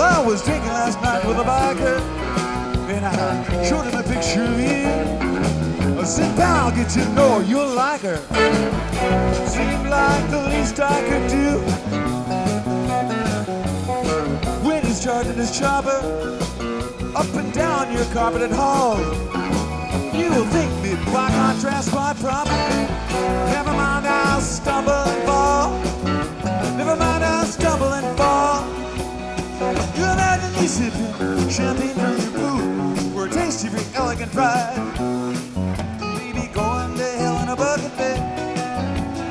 I was drinking last night with a biker, and I showed him a picture of you. I said, pal, get to know her, you'll like her. Seemed like the least I could do. When he's charging his chopper, up and down your carpeted hall. You'll think me by contrast my problem. Me sipping champagne from your boot for a tasty, of elegant pride. Maybe going to hell in a bucket bed,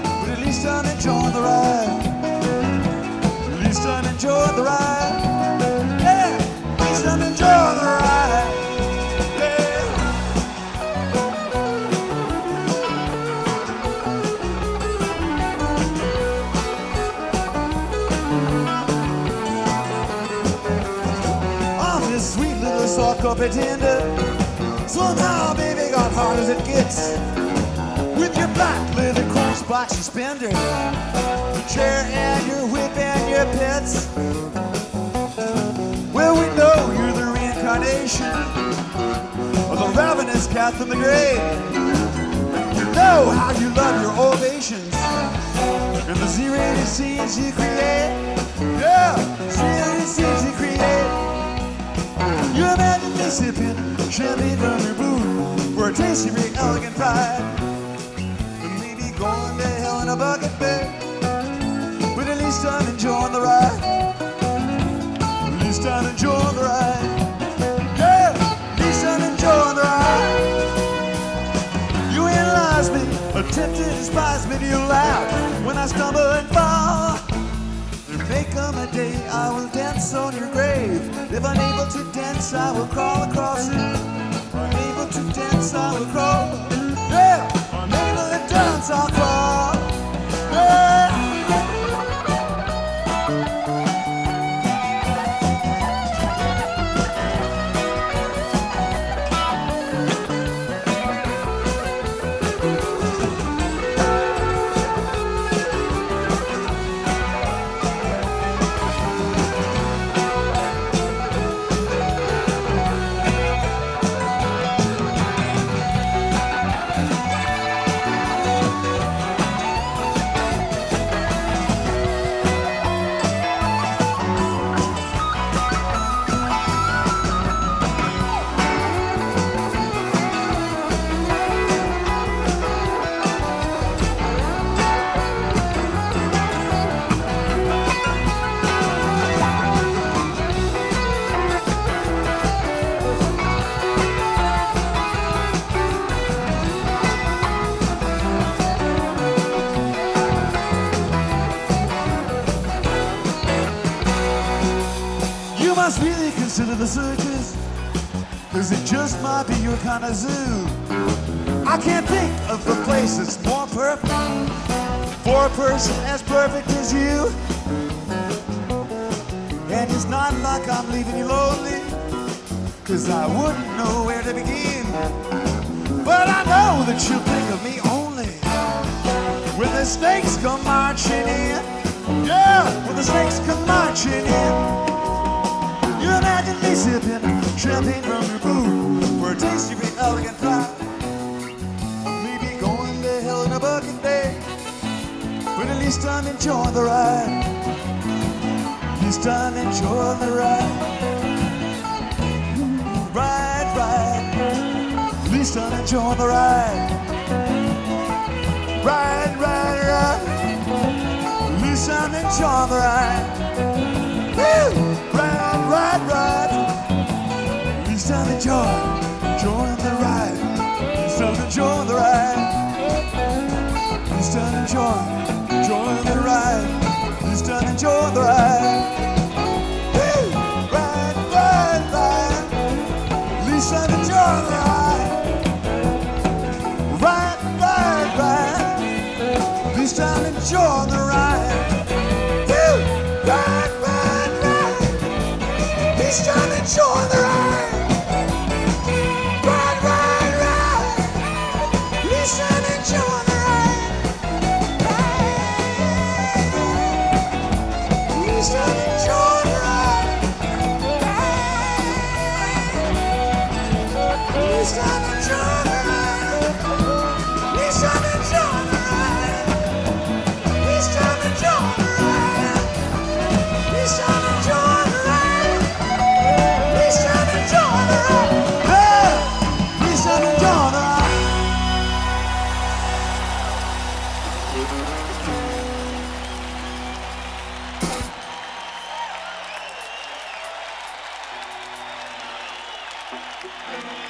but at least I'm enjoying the ride. At least I'm enjoying the ride. Soft pretender. Somehow, baby, got hard as it gets. With your black leather crunch box suspender, your chair and your whip and your pets. Well, we know you're the reincarnation of the ravenous cat from the grave. You know how you love your ovations and the Z-rated scenes you create. Yeah, of your elegant pride. And maybe going to hell in a bucket bed. But at least I'm enjoying the ride. At least I'm enjoying the ride. Yeah, at least I'm enjoying the ride. You analyze me, attempt to despise me, you laugh when I stumble and fall. And make come a day I will dance on your grave. If unable to dance, I will crawl across it. You must really consider the circus, cause it just might be your kind of zoo. I can't think of a place that's more perfect for a person as perfect as you. And it's not like I'm leaving you lonely, cause I wouldn't know where to begin. But I know that you'll think of me only when the snakes come marching in. Yeah, when the snakes come marching in. Sipping champagne from your boot for a taste of your elegant pride. Maybe going to hell in a bucket day, but at least I'm enjoying the ride. At least I'm enjoying the ride. Ride, ride. At least I'm enjoying the ride. Ride, ride, ride. At least I'm enjoying the ride. Enjoying, enjoying the ride. At least I'm the ride. Least I'm enjoying, enjoying the ride. Least I'm enjoying the ride. Woo! Ride, ride, ride. At least I'm the ride. Ride, ride, ride. At least I'm the ride. Woo! Ride, ride, ride. At least I'm the. Ride, Ride. Thank